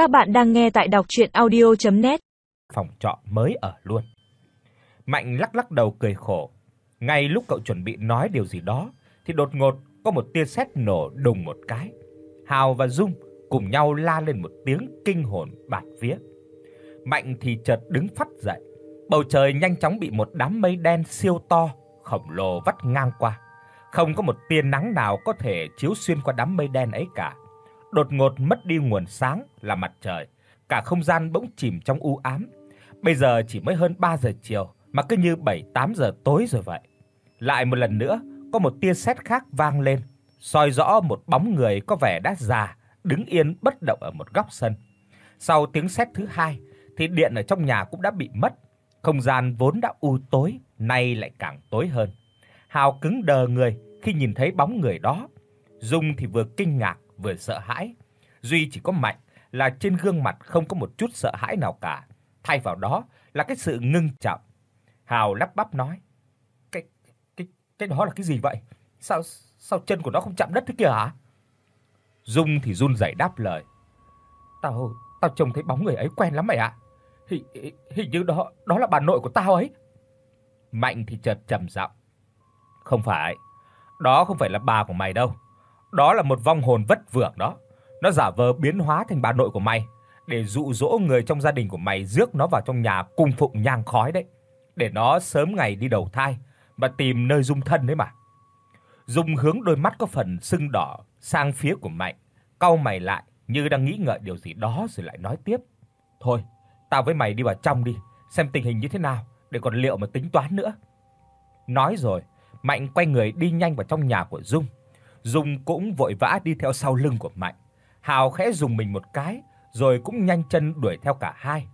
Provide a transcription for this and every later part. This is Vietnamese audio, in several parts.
Các bạn đang nghe tại đọc audio net Phòng trọ mới ở luôn. Mạnh lắc lắc đầu cười khổ. Ngay lúc cậu chuẩn bị nói điều gì đó, thì đột ngột có một tia sét nổ đùng một cái. Hào và Dung cùng nhau la lên một tiếng kinh hồn bạt vía. Mạnh thì chợt đứng phắt dậy. Bầu trời nhanh chóng bị một đám mây đen siêu to, khổng lồ vắt ngang qua. Không có một tia nắng nào có thể chiếu xuyên qua đám mây đen ấy cả đột ngột mất đi nguồn sáng là mặt trời, cả không gian bỗng chìm trong u ám. Bây giờ chỉ mới hơn 3 giờ chiều mà cứ như 7, 8 giờ tối rồi vậy. Lại một lần nữa, có một tia sét khác vang lên, soi rõ một bóng người có vẻ đã già đứng yên bất động ở một góc sân. Sau tiếng sét thứ hai thì điện ở trong nhà cũng đã bị mất, không gian vốn đã u tối nay lại càng tối hơn. Hào cứng đờ người khi nhìn thấy bóng người đó. Dung thì vừa kinh ngạc vừa sợ hãi. Duy chỉ có Mạnh là trên gương mặt không có một chút sợ hãi nào cả, thay vào đó là cái sự ngưng trọng. Hào lắp bắp nói: "Cái cái cái đó là cái gì vậy? Sao sao chân của nó không chạm đất thế kìa hả?" Dung thì run rẩy đáp lời: "Tao tao trông thấy bóng người ấy quen lắm mày ạ. Hình hình như đó đó là bà nội của tao ấy." Mạnh thì chợt trầm giọng: "Không phải, đó không phải là bà của mày đâu." Đó là một vong hồn vất vưởng đó. Nó giả vờ biến hóa thành bà nội của mày để dụ dỗ người trong gia đình của mày rước nó vào trong nhà cung phụng nhang khói đấy, để nó sớm ngày đi đầu thai và tìm nơi dung thân đấy mà. Dung hướng đôi mắt có phần sưng đỏ sang phía của Mạnh, cau mày lại như đang nghĩ ngợi điều gì đó rồi lại nói tiếp. "Thôi, tao với mày đi vào trong đi, xem tình hình như thế nào để còn liệu mà tính toán nữa." Nói rồi, Mạnh quay người đi nhanh vào trong nhà của Dung. Dung cũng vội vã đi theo sau lưng của Mạnh. Hào khẽ dùng mình một cái, rồi cũng nhanh chân đuổi theo cả hai.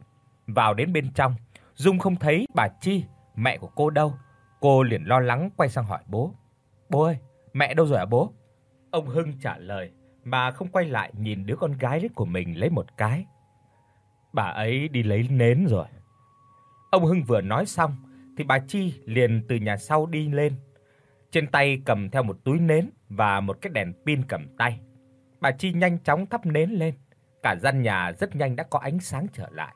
Vào đến bên trong, Dung không thấy bà Chi, mẹ của cô đâu. Cô liền lo lắng quay sang hỏi bố. "Bố ơi, mẹ đâu rồi hả à, bố?" Ông Hưng trả lời mà không quay lại nhìn đứa con gái của mình lấy một cái. "Bà ấy đi lấy nến rồi." Ông Hưng vừa nói xong thì bà Chi liền từ nhà sau đi lên, trên tay cầm theo một túi nến và một cái đèn pin cầm tay. Bà Chi nhanh chóng thắp nến lên, cả gian nhà rất nhanh đã có ánh sáng trở lại.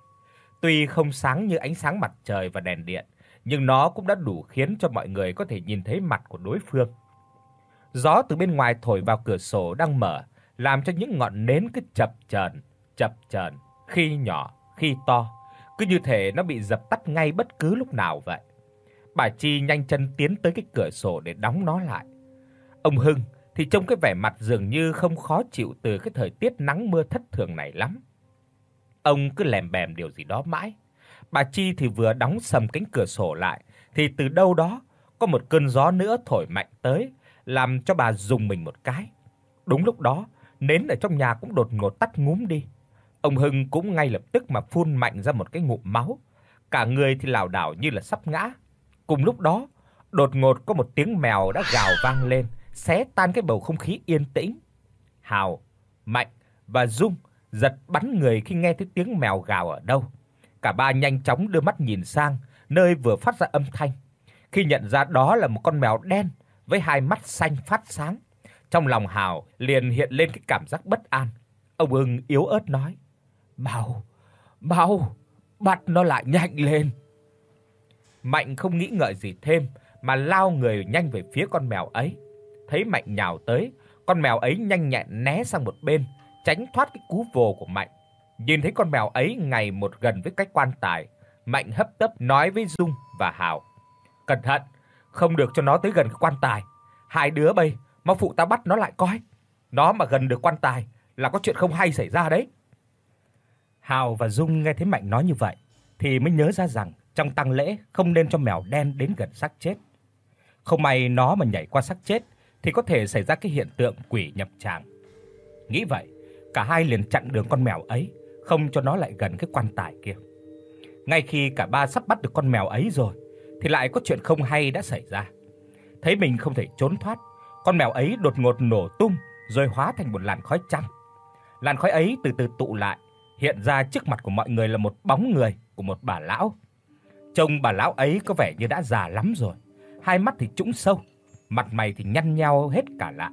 Tuy không sáng như ánh sáng mặt trời và đèn điện, nhưng nó cũng đã đủ khiến cho mọi người có thể nhìn thấy mặt của đối phương. Gió từ bên ngoài thổi vào cửa sổ đang mở, làm cho những ngọn nến cứ chập chờn, chập chờn, khi nhỏ, khi to, cứ như thể nó bị dập tắt ngay bất cứ lúc nào vậy bà Chi nhanh chân tiến tới cái cửa sổ để đóng nó lại. Ông Hưng thì trông cái vẻ mặt dường như không khó chịu từ cái thời tiết nắng mưa thất thường này lắm. Ông cứ lèm bèm điều gì đó mãi. Bà Chi thì vừa đóng sầm cánh cửa sổ lại thì từ đâu đó có một cơn gió nữa thổi mạnh tới, làm cho bà rùng mình một cái. Đúng lúc đó, nến ở trong nhà cũng đột ngột tắt ngúm đi. Ông Hưng cũng ngay lập tức mà phun mạnh ra một cái ngụm máu, cả người thì lảo đảo như là sắp ngã, Cùng lúc đó, đột ngột có một tiếng mèo đã gào vang lên, xé tan cái bầu không khí yên tĩnh. Hào, Mạnh và Dung giật bắn người khi nghe thấy tiếng mèo gào ở đâu. Cả ba nhanh chóng đưa mắt nhìn sang nơi vừa phát ra âm thanh. Khi nhận ra đó là một con mèo đen với hai mắt xanh phát sáng, trong lòng Hào liền hiện lên cái cảm giác bất an. Ông ưng yếu ớt nói: "Mau, mau, bắt nó lại nhanh lên." Mạnh không nghĩ ngợi gì thêm mà lao người nhanh về phía con mèo ấy. Thấy Mạnh nhào tới, con mèo ấy nhanh nhẹn né sang một bên, tránh thoát cái cú vồ của Mạnh. Nhìn thấy con mèo ấy ngày một gần với cái quan tài, Mạnh hấp tấp nói với Dung và Hào: "Cẩn thận, không được cho nó tới gần cái quan tài. Hai đứa bây, mau phụ ta bắt nó lại coi. Nó mà gần được quan tài là có chuyện không hay xảy ra đấy." Hào và Dung nghe thấy Mạnh nói như vậy thì mới nhớ ra rằng trong tang lễ không nên cho mèo đen đến gần xác chết. Không may nó mà nhảy qua xác chết thì có thể xảy ra cái hiện tượng quỷ nhập trạng. Nghĩ vậy, cả hai liền chặn đường con mèo ấy, không cho nó lại gần cái quan tài kia. Ngay khi cả ba sắp bắt được con mèo ấy rồi thì lại có chuyện không hay đã xảy ra. Thấy mình không thể trốn thoát, con mèo ấy đột ngột nổ tung rồi hóa thành một làn khói trắng. Làn khói ấy từ từ tụ lại, hiện ra trước mặt của mọi người là một bóng người của một bà lão Trông bà lão ấy có vẻ như đã già lắm rồi, hai mắt thì trũng sâu, mặt mày thì nhăn nheo hết cả lại.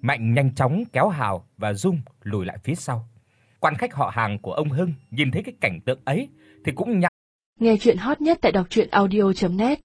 Mạnh nhanh chóng kéo Hào và Dung lùi lại phía sau. Quan khách họ hàng của ông Hưng nhìn thấy cái cảnh tượng ấy thì cũng nhăn. Nghe truyện hot nhất tại doctruyenaudio.net